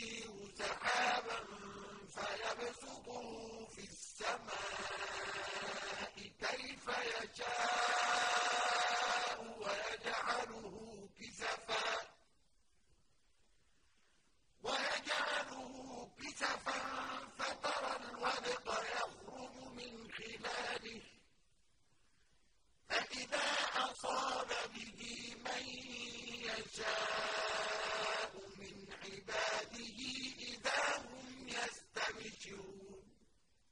يرسله سحابا فيبسطه في السماء كيف يشاء ويجعله كسفا ويجعله كسفا فترى الودق يخرج من خلاله فإذا أصاب به من